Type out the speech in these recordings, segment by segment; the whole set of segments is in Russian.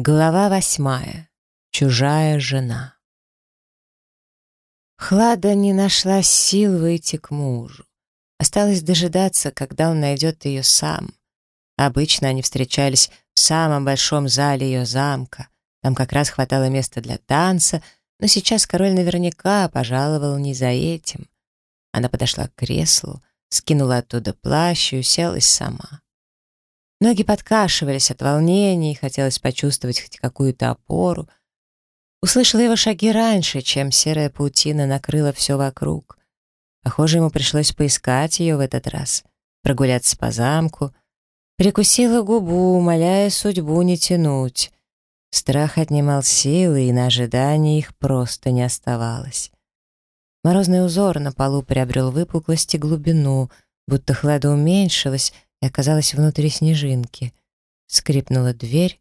Глава восьмая. Чужая жена. Хлада не нашла сил выйти к мужу. Осталось дожидаться, когда он найдет ее сам. Обычно они встречались в самом большом зале ее замка. Там как раз хватало места для танца, но сейчас король наверняка пожаловал не за этим. Она подошла к креслу, скинула оттуда плащ и уселась сама. Ноги подкашивались от волнения, и хотелось почувствовать хоть какую-то опору. Услышала его шаги раньше, чем серая паутина накрыла все вокруг. Похоже, ему пришлось поискать ее в этот раз, прогуляться по замку. Прикусила губу, умоляя судьбу не тянуть. Страх отнимал силы, и на ожидание их просто не оставалось. Морозный узор на полу приобрел выпуклость и глубину, будто хлада уменьшилась, и оказалась внутри снежинки. Скрипнула дверь,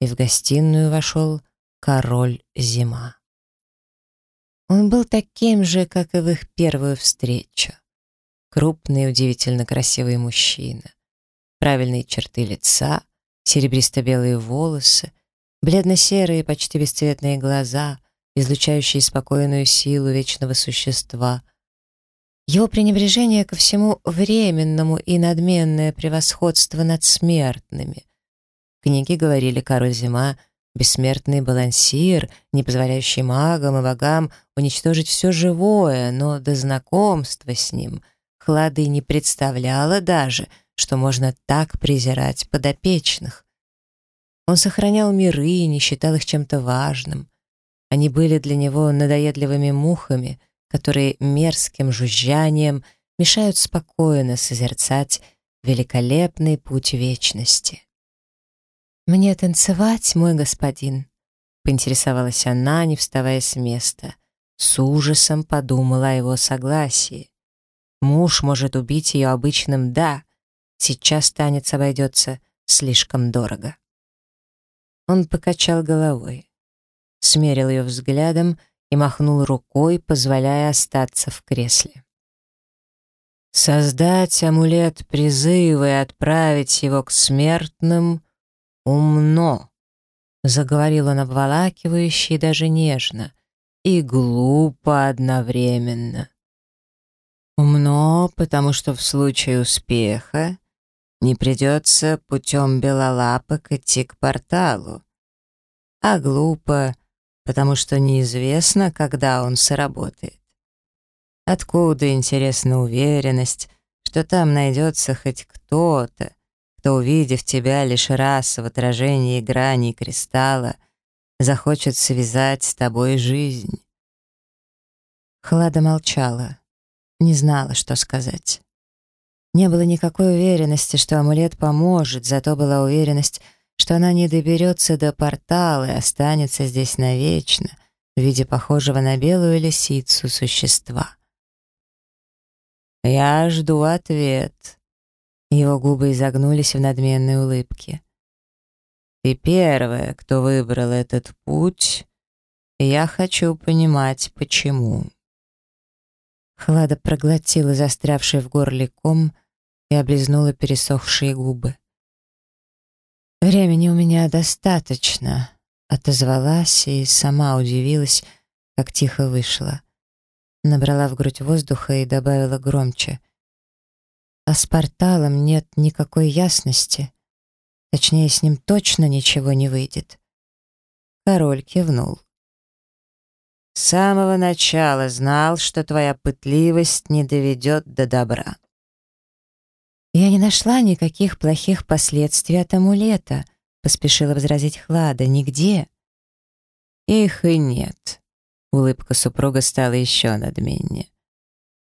и в гостиную вошел король зима. Он был таким же, как и в их первую встречу. Крупный удивительно красивый мужчина. Правильные черты лица, серебристо-белые волосы, бледно-серые, почти бесцветные глаза, излучающие спокойную силу вечного существа — его пренебрежение ко всему временному и надменное превосходство над смертными. Книги говорили «Король зима» — бессмертный балансир, не позволяющий магам и богам уничтожить все живое, но до знакомства с ним Хлады не представляла даже, что можно так презирать подопечных. Он сохранял миры и не считал их чем-то важным. Они были для него надоедливыми мухами — которые мерзким жужжанием мешают спокойно созерцать великолепный путь вечности. «Мне танцевать, мой господин?» — поинтересовалась она, не вставая с места. С ужасом подумала о его согласии. Муж может убить ее обычным «да», сейчас танец обойдется слишком дорого. Он покачал головой, смерил ее взглядом и махнул рукой, позволяя остаться в кресле. Создать амулет призыва и отправить его к смертным умно, заговорил он обволакивающе и даже нежно, и глупо одновременно. Умно, потому что в случае успеха не придется путем белолапок идти к порталу, а глупо, потому что неизвестно, когда он сработает. Откуда, интересна уверенность, что там найдется хоть кто-то, кто, увидев тебя лишь раз в отражении граней кристалла, захочет связать с тобой жизнь? Хлада молчала, не знала, что сказать. Не было никакой уверенности, что амулет поможет, зато была уверенность, что она не доберется до портала и останется здесь навечно в виде похожего на белую лисицу существа. «Я жду ответ». Его губы изогнулись в надменной улыбке. «Ты первая, кто выбрал этот путь, и я хочу понимать, почему». Хлада проглотила застрявший в горле ком и облизнула пересохшие губы. «Времени у меня достаточно», — отозвалась и сама удивилась, как тихо вышла. Набрала в грудь воздуха и добавила громче. «А с порталом нет никакой ясности. Точнее, с ним точно ничего не выйдет». Король кивнул. «С самого начала знал, что твоя пытливость не доведет до добра». «Я не нашла никаких плохих последствий от амулета», — поспешила возразить Хлада. «Нигде». «Их и нет». Улыбка супруга стала еще надменнее.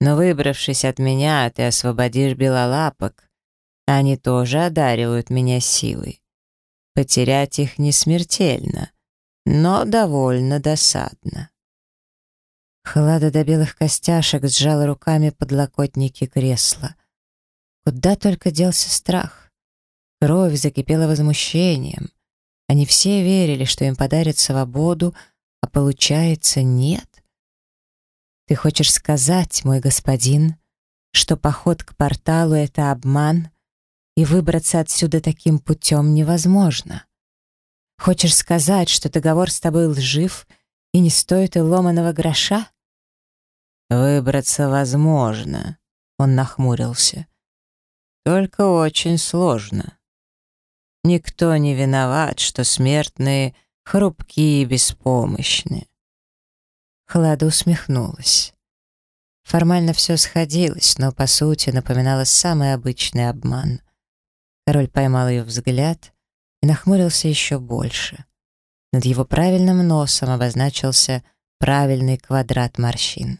«Но выбравшись от меня, ты освободишь белолапок. Они тоже одаривают меня силой. Потерять их не смертельно, но довольно досадно». Хлада до белых костяшек сжала руками подлокотники кресла. Куда только делся страх. Кровь закипела возмущением. Они все верили, что им подарят свободу, а получается нет. Ты хочешь сказать, мой господин, что поход к порталу — это обман, и выбраться отсюда таким путем невозможно? Хочешь сказать, что договор с тобой лжив и не стоит и ломаного гроша?» «Выбраться возможно», — он нахмурился. «Только очень сложно. Никто не виноват, что смертные хрупкие и беспомощны». Хлада усмехнулась. Формально все сходилось, но по сути напоминало самый обычный обман. Король поймал ее взгляд и нахмурился еще больше. Над его правильным носом обозначился правильный квадрат морщин.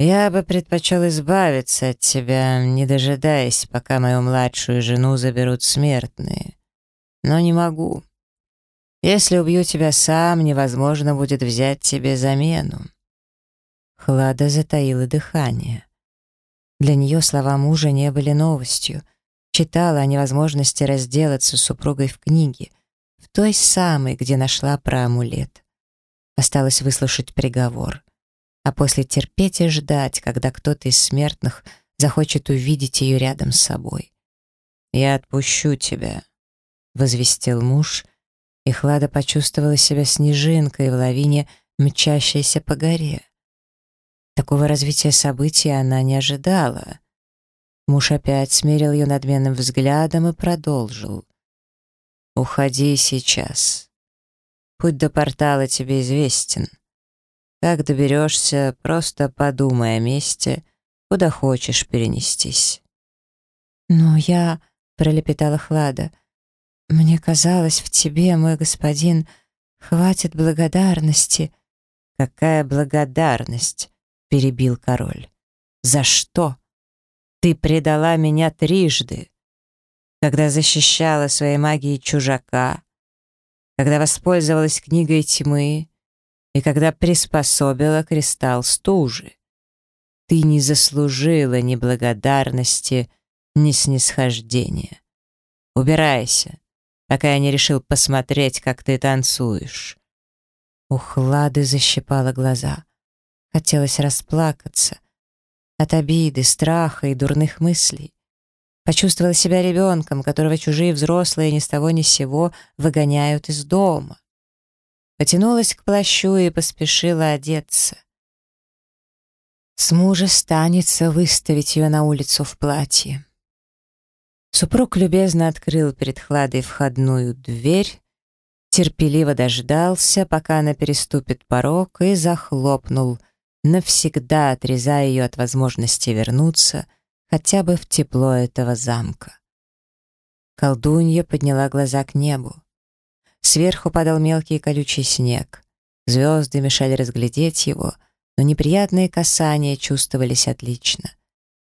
«Я бы предпочел избавиться от тебя, не дожидаясь, пока мою младшую жену заберут смертные. Но не могу. Если убью тебя сам, невозможно будет взять тебе замену». Хлада затаила дыхание. Для нее слова мужа не были новостью. Читала о невозможности разделаться с супругой в книге, в той самой, где нашла про амулет. Осталось выслушать приговор а после терпеть и ждать, когда кто-то из смертных захочет увидеть ее рядом с собой. «Я отпущу тебя», — возвестил муж, и Хлада почувствовала себя снежинкой в лавине, мчащейся по горе. Такого развития событий она не ожидала. Муж опять смерил ее надменным взглядом и продолжил. «Уходи сейчас. Путь до портала тебе известен. Как доберешься, просто подумай о месте, куда хочешь перенестись. «Но я...» — пролепетала Хлада. «Мне казалось, в тебе, мой господин, хватит благодарности». «Какая благодарность?» — перебил король. «За что? Ты предала меня трижды, когда защищала своей магией чужака, когда воспользовалась книгой тьмы, и когда приспособила кристалл стужи. Ты не заслужила ни благодарности, ни снисхождения. Убирайся, пока я не решил посмотреть, как ты танцуешь. У Хлады защипала глаза. Хотелось расплакаться. От обиды, страха и дурных мыслей. Почувствовала себя ребенком, которого чужие взрослые ни с того ни с сего выгоняют из дома потянулась к плащу и поспешила одеться. С мужа станется выставить ее на улицу в платье. Супруг любезно открыл перед Хладой входную дверь, терпеливо дождался, пока она переступит порог, и захлопнул, навсегда отрезая ее от возможности вернуться хотя бы в тепло этого замка. Колдунья подняла глаза к небу. Сверху падал мелкий колючий снег. Звезды мешали разглядеть его, но неприятные касания чувствовались отлично.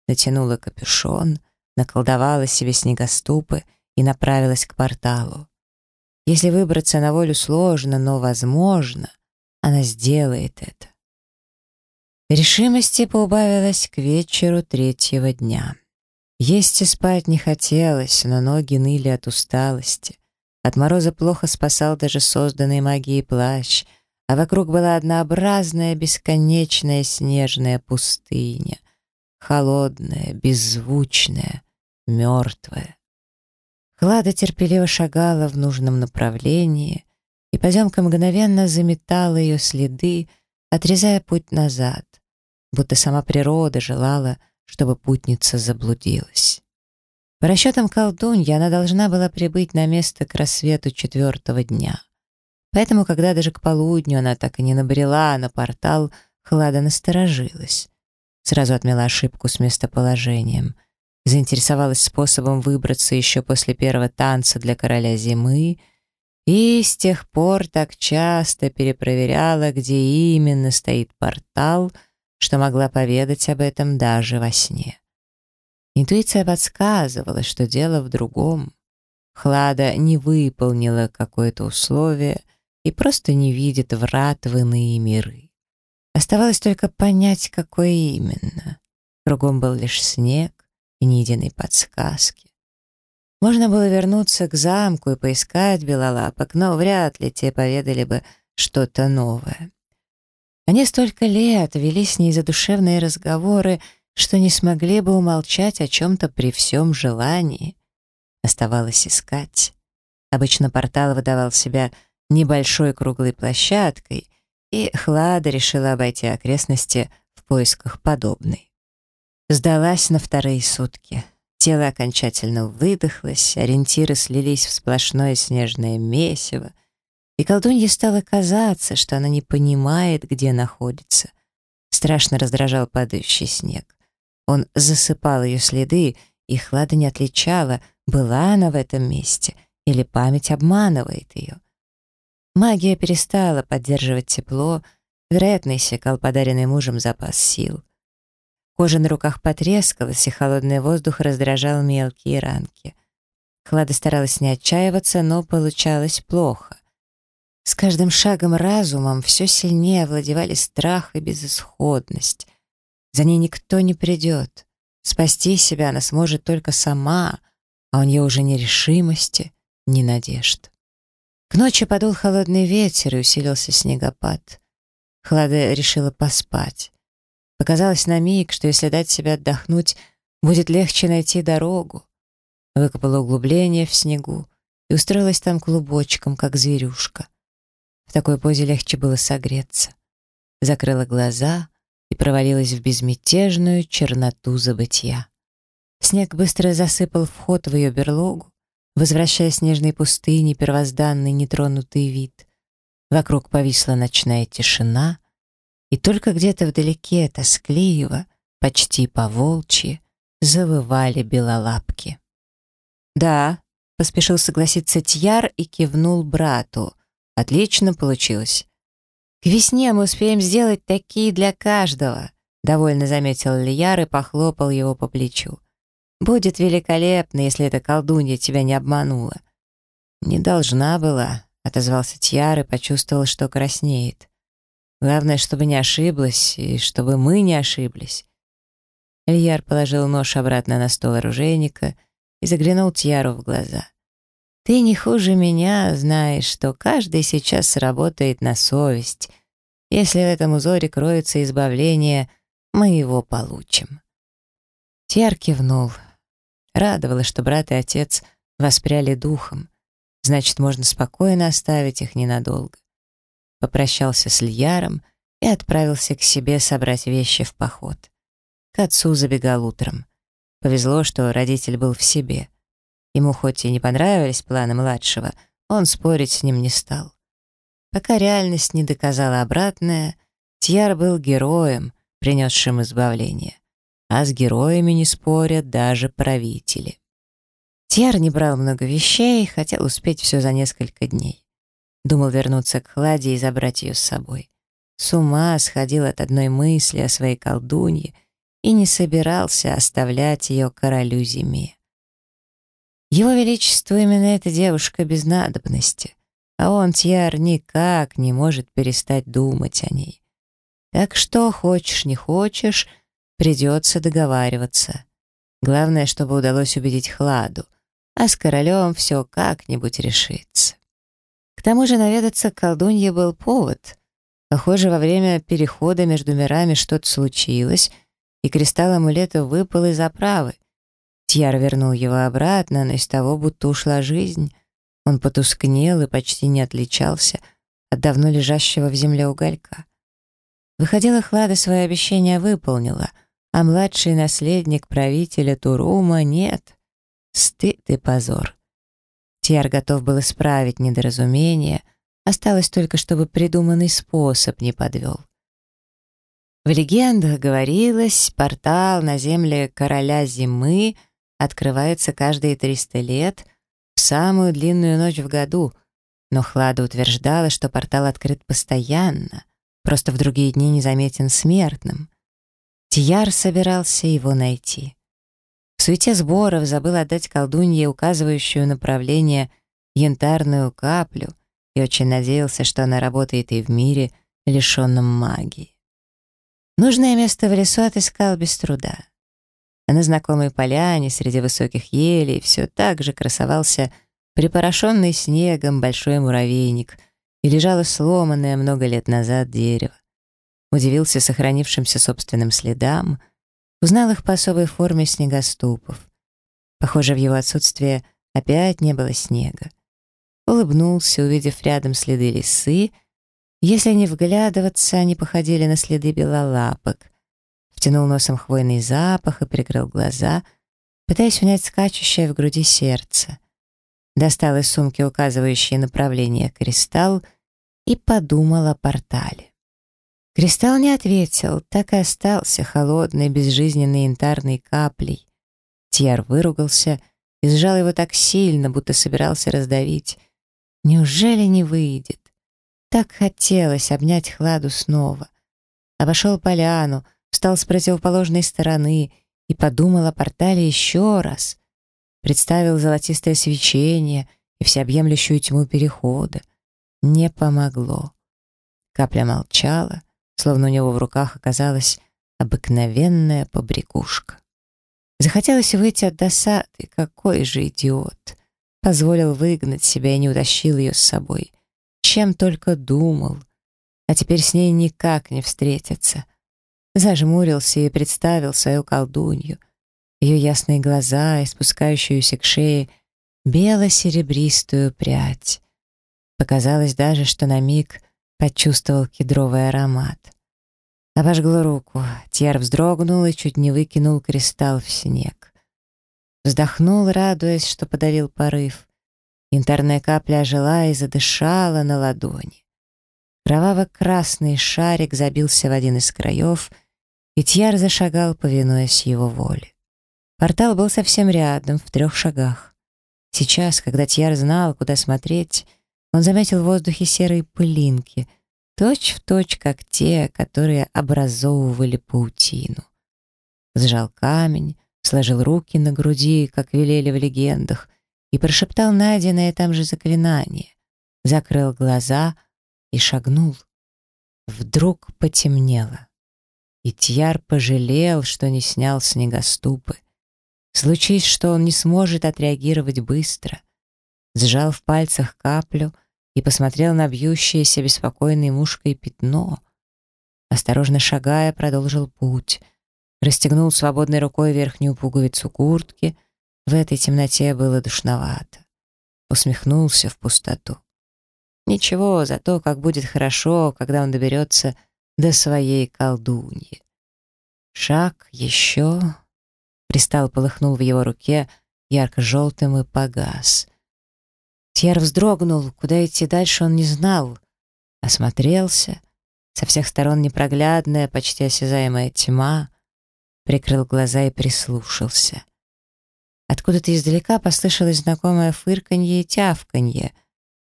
Натянула капюшон, наколдовала себе снегоступы и направилась к порталу. Если выбраться на волю сложно, но возможно, она сделает это. Решимости поубавилась к вечеру третьего дня. Есть и спать не хотелось, но ноги ныли от усталости. От мороза плохо спасал даже созданный магией плащ, а вокруг была однообразная, бесконечная снежная пустыня. Холодная, беззвучная, мертвая. Хлада терпеливо шагала в нужном направлении, и поземка мгновенно заметала ее следы, отрезая путь назад, будто сама природа желала, чтобы путница заблудилась. По расчетам колдуньи, она должна была прибыть на место к рассвету четвертого дня. Поэтому, когда даже к полудню она так и не набрела на портал, Хлада насторожилась. Сразу отмела ошибку с местоположением. Заинтересовалась способом выбраться еще после первого танца для короля зимы и с тех пор так часто перепроверяла, где именно стоит портал, что могла поведать об этом даже во сне. Интуиция подсказывала, что дело в другом. Хлада не выполнила какое-то условие и просто не видит врат в иные миры. Оставалось только понять, какое именно. Кругом был лишь снег и ни единой подсказки. Можно было вернуться к замку и поискать белолапок, но вряд ли те поведали бы что-то новое. Они столько лет вели с ней задушевные разговоры, что не смогли бы умолчать о чем-то при всем желании. Оставалось искать. Обычно портал выдавал себя небольшой круглой площадкой, и Хлада решила обойти окрестности в поисках подобной. Сдалась на вторые сутки. Тело окончательно выдохлось, ориентиры слились в сплошное снежное месиво, и колдунье стало казаться, что она не понимает, где находится. Страшно раздражал падающий снег. Он засыпал ее следы, и Хлада не отличала, была она в этом месте или память обманывает ее. Магия перестала поддерживать тепло, вероятно, иссякал подаренный мужем запас сил. Кожа на руках потрескалась, и холодный воздух раздражал мелкие ранки. Хлада старалась не отчаиваться, но получалось плохо. С каждым шагом разумом все сильнее овладевали страх и безысходность. За ней никто не придет. Спасти себя она сможет только сама, а у нее уже ни решимости, ни надежд. К ночи подул холодный ветер и усилился снегопад. Хлада решила поспать. Показалось на миг, что если дать себе отдохнуть, будет легче найти дорогу. Выкопала углубление в снегу и устроилась там клубочком, как зверюшка. В такой позе легче было согреться. Закрыла глаза и провалилась в безмятежную черноту забытья. Снег быстро засыпал вход в ее берлогу, возвращая снежной пустыне первозданный нетронутый вид. Вокруг повисла ночная тишина, и только где-то вдалеке тоскливо, почти по-волчьи, завывали белолапки. «Да», — поспешил согласиться Тьяр и кивнул брату. «Отлично получилось». «К весне мы успеем сделать такие для каждого», — довольно заметил Лияр и похлопал его по плечу. Будет великолепно, если эта колдунья тебя не обманула». «Не должна была», — отозвался Тьяр и почувствовал, что краснеет. «Главное, чтобы не ошиблась, и чтобы мы не ошиблись». Ильяр положил нож обратно на стол оружейника и заглянул Тьяру в глаза. «Ты не хуже меня знаешь, что каждый сейчас работает на совесть. Если в этом узоре кроется избавление, мы его получим». Тьяр кивнул. Радовало, что брат и отец воспряли духом. Значит, можно спокойно оставить их ненадолго. Попрощался с Льяром и отправился к себе собрать вещи в поход. К отцу забегал утром. Повезло, что родитель был в себе. Ему хоть и не понравились планы младшего, он спорить с ним не стал. Пока реальность не доказала обратное, Тьяр был героем, принесшим избавление а с героями не спорят даже правители. Тьер не брал много вещей, хотел успеть все за несколько дней. Думал вернуться к Хладе и забрать ее с собой. С ума сходил от одной мысли о своей колдунье и не собирался оставлять ее королю зиме. Его Величество именно эта девушка без надобности, а он, Тьяр, никак не может перестать думать о ней. Так что, хочешь не хочешь, Придется договариваться. Главное, чтобы удалось убедить Хладу, а с королем все как-нибудь решится. К тому же наведаться к колдунье был повод. Похоже, во время перехода между мирами что-то случилось, и кристалл амулета выпал из оправы. Тьяр вернул его обратно, но из того будто ушла жизнь. Он потускнел и почти не отличался от давно лежащего в земле уголька. Выходила, Хлада свое обещание выполнила — а младший наследник правителя Турума нет. Стыд и позор. Тиар готов был исправить недоразумение, осталось только, чтобы придуманный способ не подвел. В легендах говорилось, портал на земле короля зимы открывается каждые 300 лет в самую длинную ночь в году, но Хлада утверждала, что портал открыт постоянно, просто в другие дни незаметен смертным. Тияр собирался его найти. В суете сборов забыл отдать колдунье указывающую направление янтарную каплю и очень надеялся, что она работает и в мире, лишенном магии. Нужное место в лесу отыскал без труда. А на знакомой поляне среди высоких елей все так же красовался припорошенный снегом большой муравейник и лежало сломанное много лет назад дерево удивился сохранившимся собственным следам, узнал их по особой форме снегоступов. Похоже, в его отсутствие опять не было снега. улыбнулся, увидев рядом следы лисы. Если не вглядываться, они походили на следы белолапок. Втянул носом хвойный запах и прикрыл глаза, пытаясь унять скачущее в груди сердце. Достал из сумки указывающие направление кристалл и подумал о портале. Кристалл не ответил, так и остался холодной, безжизненной янтарной каплей. Тьяр выругался и сжал его так сильно, будто собирался раздавить. Неужели не выйдет? Так хотелось обнять Хладу снова. Обошел поляну, встал с противоположной стороны и подумал о портале еще раз. Представил золотистое свечение и всеобъемлющую тьму перехода. Не помогло. Капля молчала, словно у него в руках оказалась обыкновенная побрякушка. Захотелось выйти от досады, какой же идиот. Позволил выгнать себя и не утащил ее с собой. Чем только думал. А теперь с ней никак не встретиться. Зажмурился и представил свою колдунью. Ее ясные глаза и спускающуюся к шее бело-серебристую прядь. Показалось даже, что на миг почувствовал кедровый аромат. Обожгло руку. Тьер вздрогнул и чуть не выкинул кристалл в снег. Вздохнул, радуясь, что подавил порыв. Янтарная капля ожила и задышала на ладони. Кроваво-красный шарик забился в один из краев, и Тьяр зашагал, повинуясь его воле. Портал был совсем рядом, в трех шагах. Сейчас, когда Тьяр знал, куда смотреть, он заметил в воздухе серые пылинки, точь в точь, как те, которые образовывали паутину. Сжал камень, сложил руки на груди, как велели в легендах, и прошептал найденное там же заклинание, закрыл глаза и шагнул. Вдруг потемнело. И Тьяр пожалел, что не снял снегоступы. Случись, что он не сможет отреагировать быстро. Сжал в пальцах каплю и посмотрел на бьющееся беспокойной мушкой пятно. Осторожно шагая, продолжил путь. Расстегнул свободной рукой верхнюю пуговицу куртки. В этой темноте было душновато. Усмехнулся в пустоту. Ничего, зато как будет хорошо, когда он доберется до своей колдуньи. Шаг еще. Кристалл полыхнул в его руке ярко-желтым и погас. Тьер вздрогнул, куда идти дальше он не знал. Осмотрелся. Со всех сторон непроглядная, почти осязаемая тьма. Прикрыл глаза и прислушался. Откуда-то издалека послышалось знакомое фырканье и тявканье.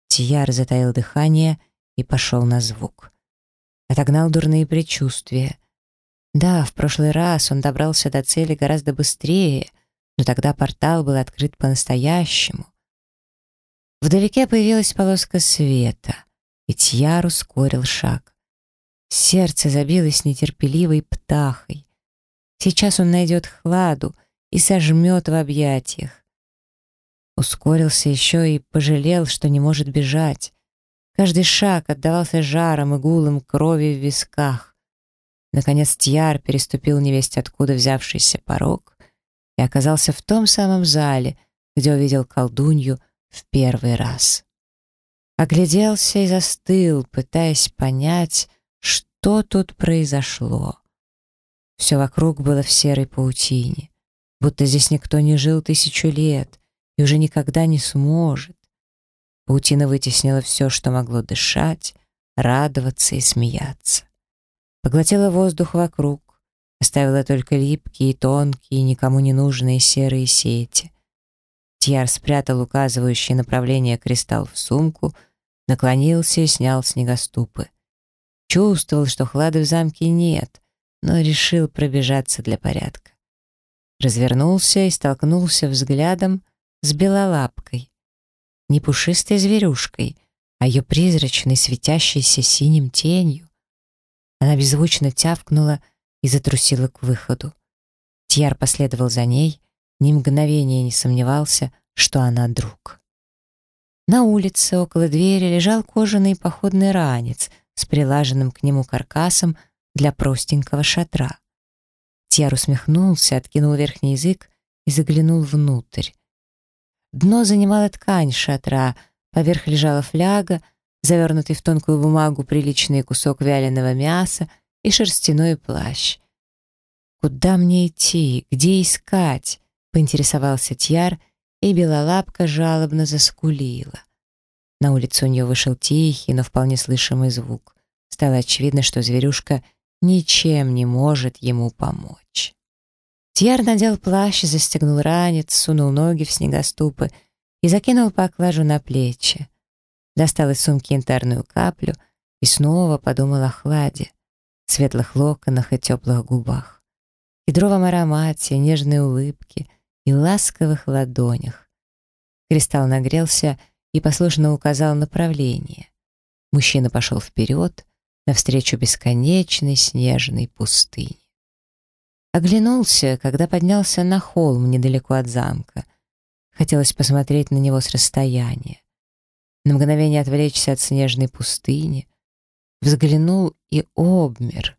Тияр затаил дыхание и пошел на звук. Отогнал дурные предчувствия. Да, в прошлый раз он добрался до цели гораздо быстрее, но тогда портал был открыт по-настоящему. Вдалеке появилась полоска света, и Тьяр ускорил шаг. Сердце забилось нетерпеливой птахой. Сейчас он найдет хладу и сожмет в объятиях. Ускорился еще и пожалел, что не может бежать. Каждый шаг отдавался жаром и гулом крови в висках. Наконец Тьяр переступил невесть откуда взявшийся порог и оказался в том самом зале, где увидел колдунью в первый раз. Огляделся и застыл, пытаясь понять, что тут произошло. Все вокруг было в серой паутине, будто здесь никто не жил тысячу лет и уже никогда не сможет. Паутина вытеснила все, что могло дышать, радоваться и смеяться. Поглотила воздух вокруг, оставила только липкие, тонкие, никому не нужные серые сети. Тьяр спрятал указывающий направление кристалл в сумку, наклонился и снял снегоступы. Чувствовал, что хлады в замке нет, но решил пробежаться для порядка. Развернулся и столкнулся взглядом с белолапкой. Не пушистой зверюшкой, а ее призрачной, светящейся синим тенью. Она беззвучно тявкнула и затрусила к выходу. Тьяр последовал за ней, ни мгновения не сомневался, что она друг. На улице около двери лежал кожаный походный ранец с прилаженным к нему каркасом для простенького шатра. Тьяр усмехнулся, откинул верхний язык и заглянул внутрь. Дно занимала ткань шатра, Поверх лежала фляга, завернутый в тонкую бумагу приличный кусок вяленого мяса и шерстяной плащ. «Куда мне идти? Где искать?» — поинтересовался Тьяр, и белолапка жалобно заскулила. На улицу у нее вышел тихий, но вполне слышимый звук. Стало очевидно, что зверюшка ничем не может ему помочь. Тьяр надел плащ, застегнул ранец, сунул ноги в снегоступы и закинул поклажу на плечи. Достал из сумки янтарную каплю и снова подумал о хладе, светлых локонах и теплых губах, кедровом аромате, нежной улыбке и ласковых ладонях. Кристалл нагрелся и послушно указал направление. Мужчина пошел вперед, навстречу бесконечной снежной пустыне. Оглянулся, когда поднялся на холм недалеко от замка. Хотелось посмотреть на него с расстояния. На мгновение отвлечься от снежной пустыни. Взглянул и обмер.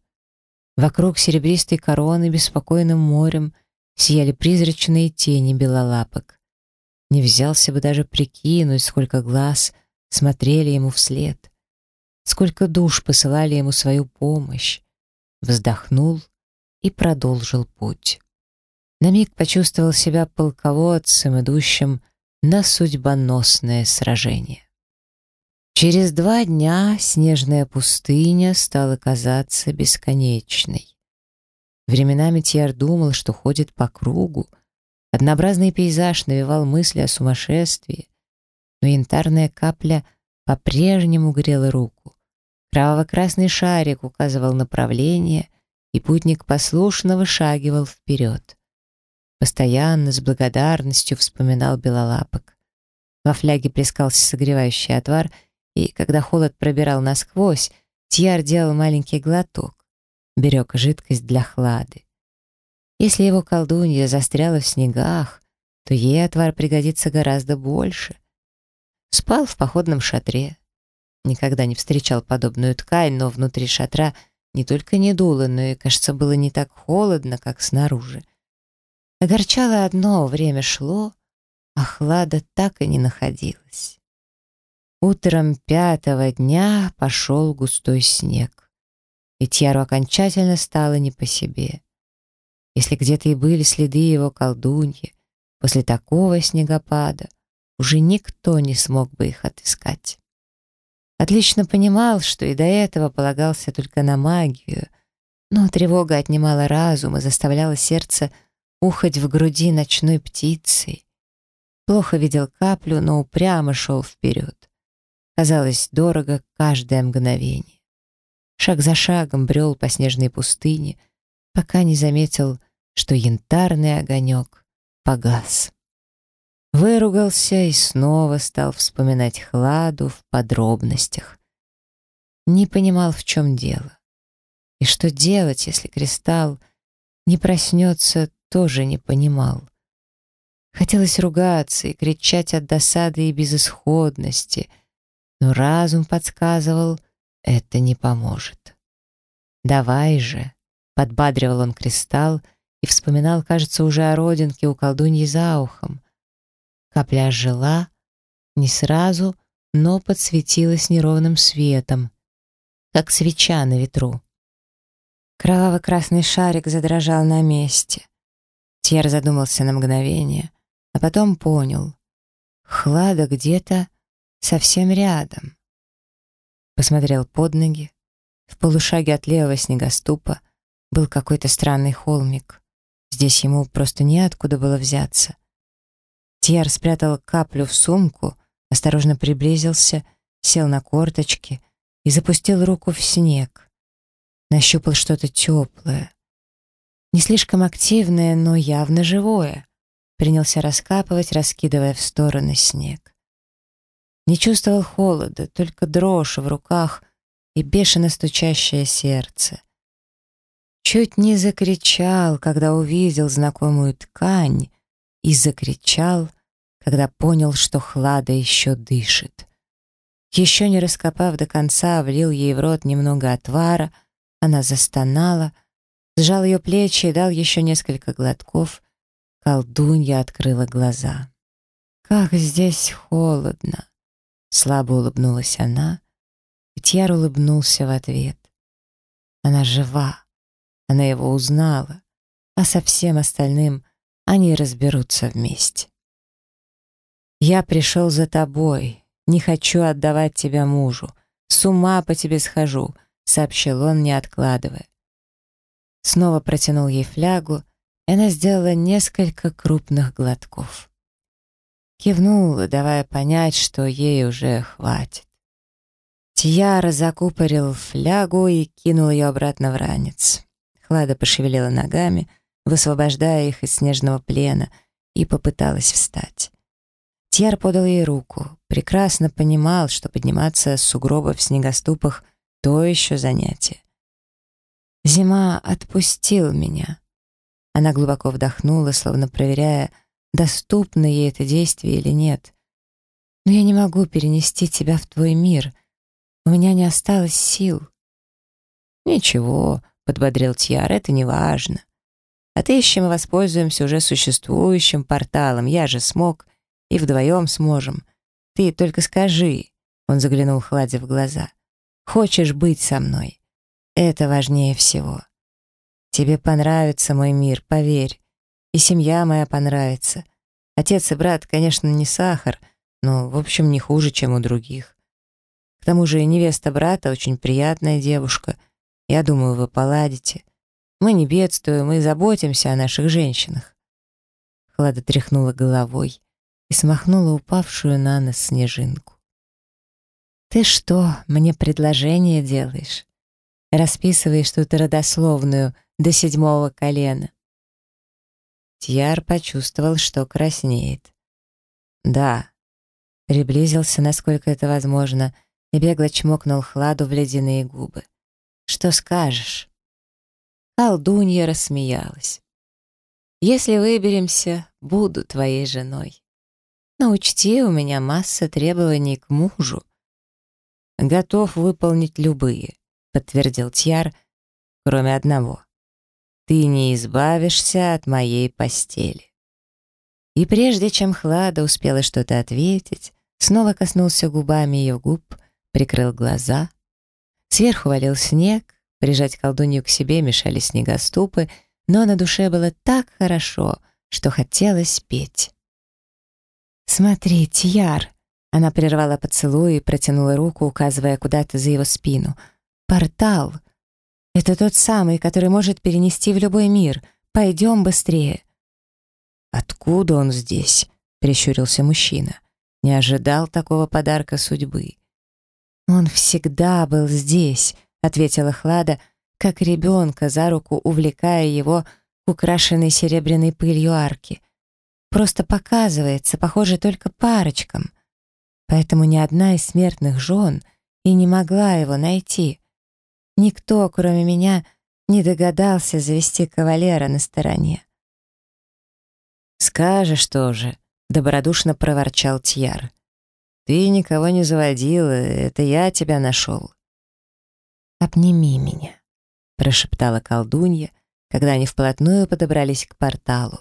Вокруг серебристой короны беспокойным морем сияли призрачные тени белолапок. Не взялся бы даже прикинуть, сколько глаз смотрели ему вслед. Сколько душ посылали ему свою помощь. Вздохнул и продолжил путь. На миг почувствовал себя полководцем, идущим на судьбоносное сражение. Через два дня снежная пустыня стала казаться бесконечной. Временами Тьяр думал, что ходит по кругу. Однообразный пейзаж навевал мысли о сумасшествии, но янтарная капля по-прежнему грела руку. Кроваво-красный шарик указывал направление, и путник послушно вышагивал вперед. Постоянно, с благодарностью вспоминал белолапок. Во фляге плескался согревающий отвар, и, когда холод пробирал насквозь, Тьяр делал маленький глоток, берег жидкость для хлады. Если его колдунья застряла в снегах, то ей отвар пригодится гораздо больше. Спал в походном шатре, Никогда не встречал подобную ткань, но внутри шатра не только не дуло, но и, кажется, было не так холодно, как снаружи. Огорчало одно, время шло, а хлада так и не находилось. Утром пятого дня пошел густой снег, и Тьяру окончательно стало не по себе. Если где-то и были следы его колдуньи, после такого снегопада уже никто не смог бы их отыскать. Отлично понимал, что и до этого полагался только на магию, но тревога отнимала разум и заставляла сердце ухать в груди ночной птицей. Плохо видел каплю, но упрямо шел вперед. Казалось дорого каждое мгновение. Шаг за шагом брел по снежной пустыне, пока не заметил, что янтарный огонек погас. Выругался и снова стал вспоминать Хладу в подробностях. Не понимал, в чем дело. И что делать, если кристалл не проснется, тоже не понимал. Хотелось ругаться и кричать от досады и безысходности, но разум подсказывал, это не поможет. «Давай же!» — подбадривал он кристалл и вспоминал, кажется, уже о родинке у колдуньи за ухом. Капля ожила, не сразу, но подсветилась неровным светом, как свеча на ветру. Кроваво-красный шарик задрожал на месте. Тьер задумался на мгновение, а потом понял. Хлада где-то совсем рядом. Посмотрел под ноги. В полушаге от левого снегоступа был какой-то странный холмик. Здесь ему просто неоткуда было взяться. Тьер спрятал каплю в сумку, осторожно приблизился, сел на корточки и запустил руку в снег. Нащупал что-то теплое. Не слишком активное, но явно живое. Принялся раскапывать, раскидывая в стороны снег. Не чувствовал холода, только дрожь в руках и бешено стучащее сердце. Чуть не закричал, когда увидел знакомую ткань, и закричал, когда понял, что Хлада еще дышит. Еще не раскопав до конца, влил ей в рот немного отвара, она застонала, сжал ее плечи и дал еще несколько глотков. Колдунья открыла глаза. «Как здесь холодно! Слабо улыбнулась она, Тьяр улыбнулся в ответ. Она жива, она его узнала, а со всем остальным они разберутся вместе. «Я пришел за тобой, не хочу отдавать тебя мужу, с ума по тебе схожу», — сообщил он, не откладывая. Снова протянул ей флягу, и она сделала несколько крупных глотков. Кивнула, давая понять, что ей уже хватит. Тьяра закупорил флягу и кинул ее обратно в ранец. Хлада пошевелила ногами, высвобождая их из снежного плена, и попыталась встать. Тьяр подал ей руку, прекрасно понимал, что подниматься с сугробов в снегоступах — то еще занятие. Зима отпустил меня. Она глубоко вдохнула, словно проверяя, доступно ей это действие или нет. Но я не могу перенести тебя в твой мир. У меня не осталось сил. Ничего, подбодрил Тьяр, это не важно. Отыщем и воспользуемся уже существующим порталом. Я же смог, и вдвоем сможем. Ты только скажи, он заглянул Хладе в глаза. Хочешь быть со мной? Это важнее всего. Тебе понравится мой мир, поверь. И семья моя понравится. Отец и брат, конечно, не сахар, но, в общем, не хуже, чем у других. К тому же невеста брата очень приятная девушка — я думаю, вы поладите. Мы не бедствуем, мы заботимся о наших женщинах». Хлада тряхнула головой и смахнула упавшую на нос снежинку. «Ты что, мне предложение делаешь? Расписываешь тут родословную до седьмого колена». Тьяр почувствовал, что краснеет. «Да», приблизился, насколько это возможно, и бегло чмокнул Хладу в ледяные губы. Что скажешь?» Колдунья рассмеялась. «Если выберемся, буду твоей женой. Но учти, у меня масса требований к мужу». «Готов выполнить любые», — подтвердил Тьяр, кроме одного. «Ты не избавишься от моей постели». И прежде чем Хлада успела что-то ответить, снова коснулся губами ее губ, прикрыл глаза — Сверху валил снег, прижать колдунью к себе мешали снегоступы, но на душе было так хорошо, что хотелось петь. «Смотри, Тьяр!» Она прервала поцелуй и протянула руку, указывая куда-то за его спину. «Портал! Это тот самый, который может перенести в любой мир. Пойдем быстрее!» «Откуда он здесь?» — прищурился мужчина. Не ожидал такого подарка судьбы. «Он всегда был здесь», — ответила Хлада, как ребенка за руку увлекая его к украшенной серебряной пылью арки. «Просто показывается, похоже, только парочкам. Поэтому ни одна из смертных жен и не могла его найти. Никто, кроме меня, не догадался завести кавалера на стороне». «Скажешь тоже», — добродушно проворчал Тьяр. Ты никого не заводила, это я тебя нашел. «Обними меня», — прошептала колдунья, когда они вплотную подобрались к порталу.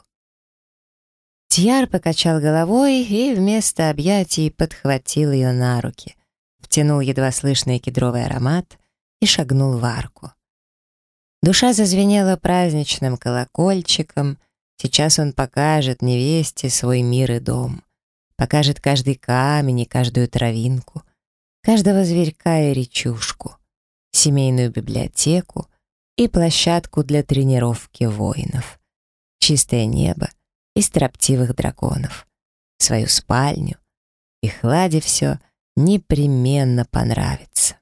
Тьяр покачал головой и вместо объятий подхватил ее на руки, втянул едва слышный кедровый аромат и шагнул в арку. Душа зазвенела праздничным колокольчиком, сейчас он покажет невесте свой мир и дом покажет каждый камень и каждую травинку, каждого зверька и речушку, семейную библиотеку и площадку для тренировки воинов, чистое небо и строптивых драконов, свою спальню, и Хладе все непременно понравится.